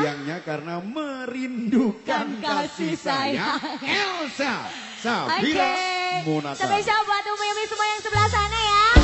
goyangnya karena merindukan kasih sayang Elsa Sabira Oke. Monata. Spesial buat umi-umi semua yang sebelah sana ya.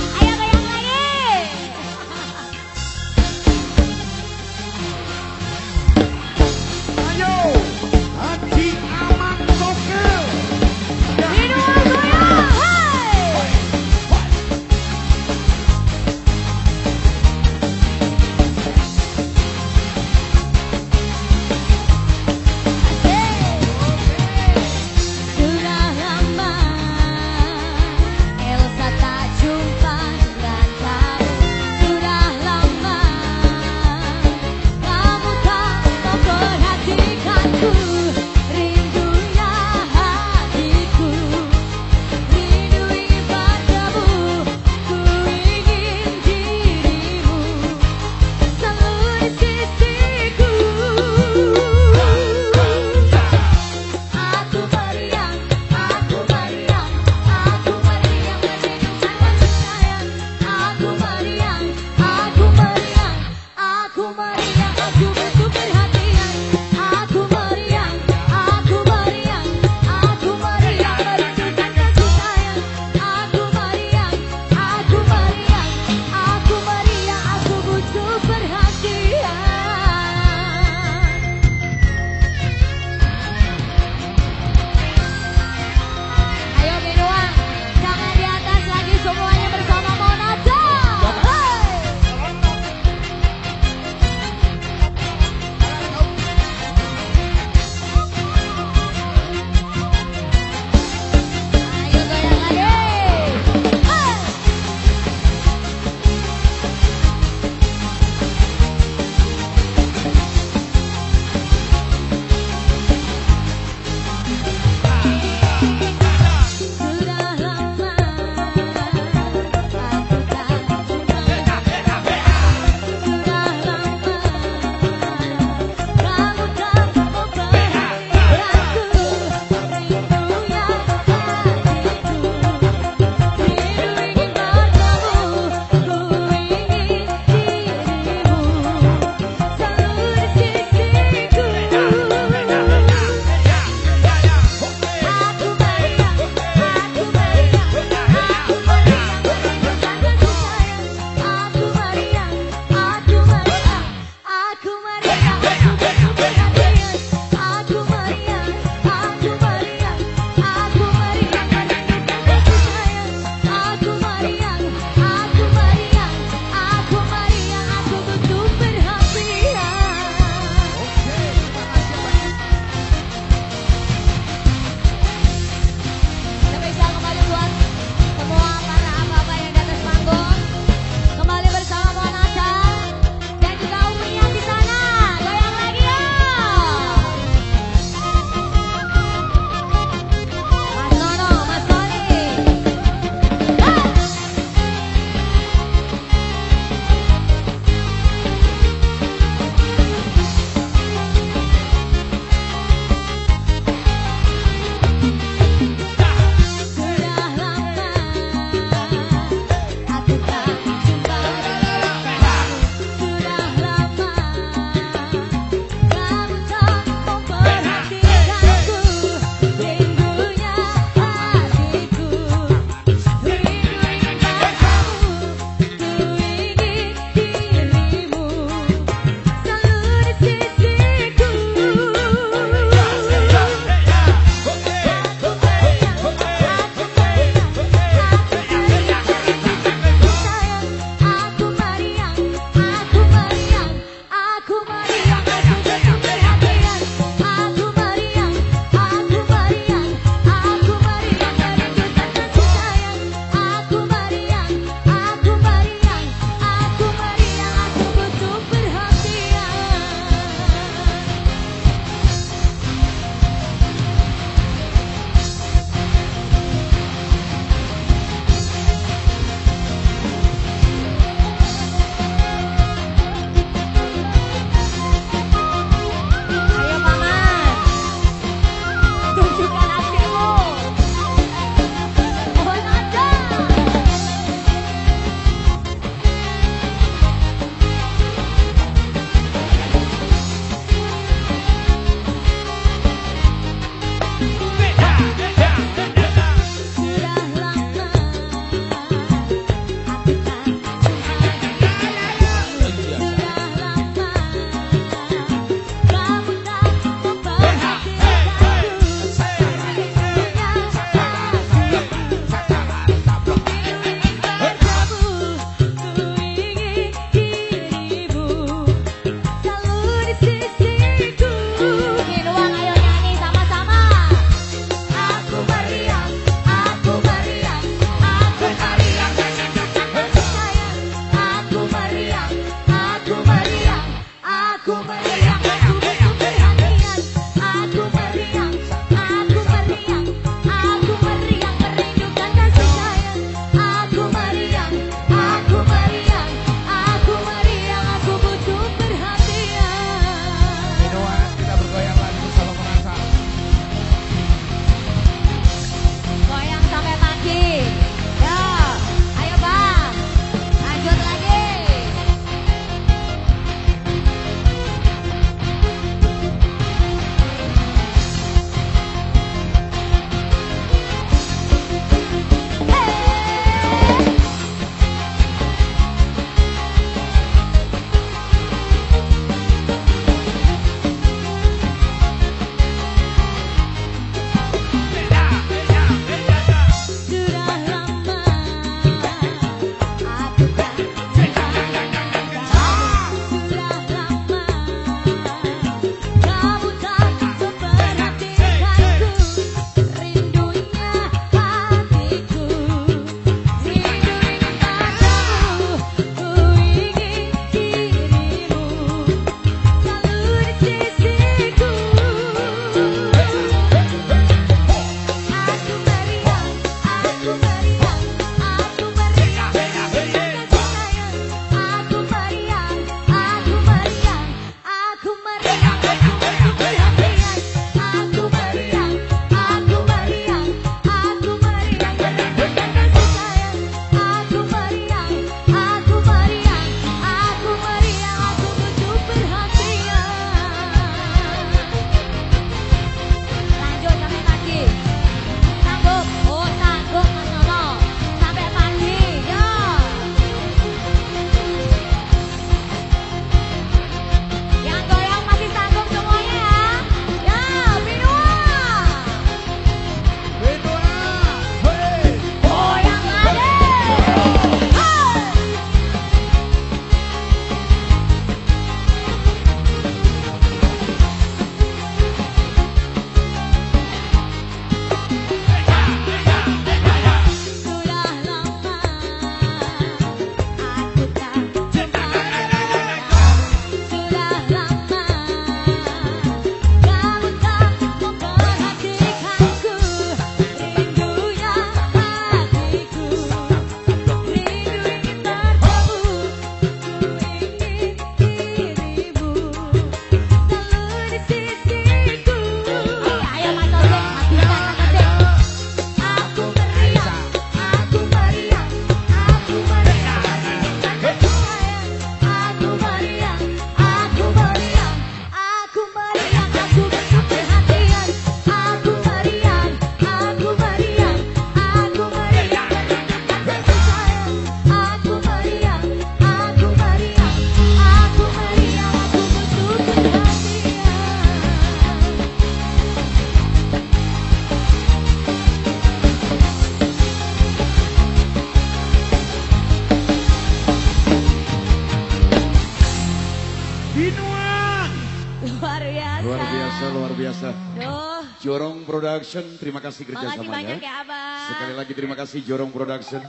Biasa. Duh, Jorong Production, terima kasih makasih banyak kerjasamanya. ya abang. Sekali lagi terima kasih Jorong Production.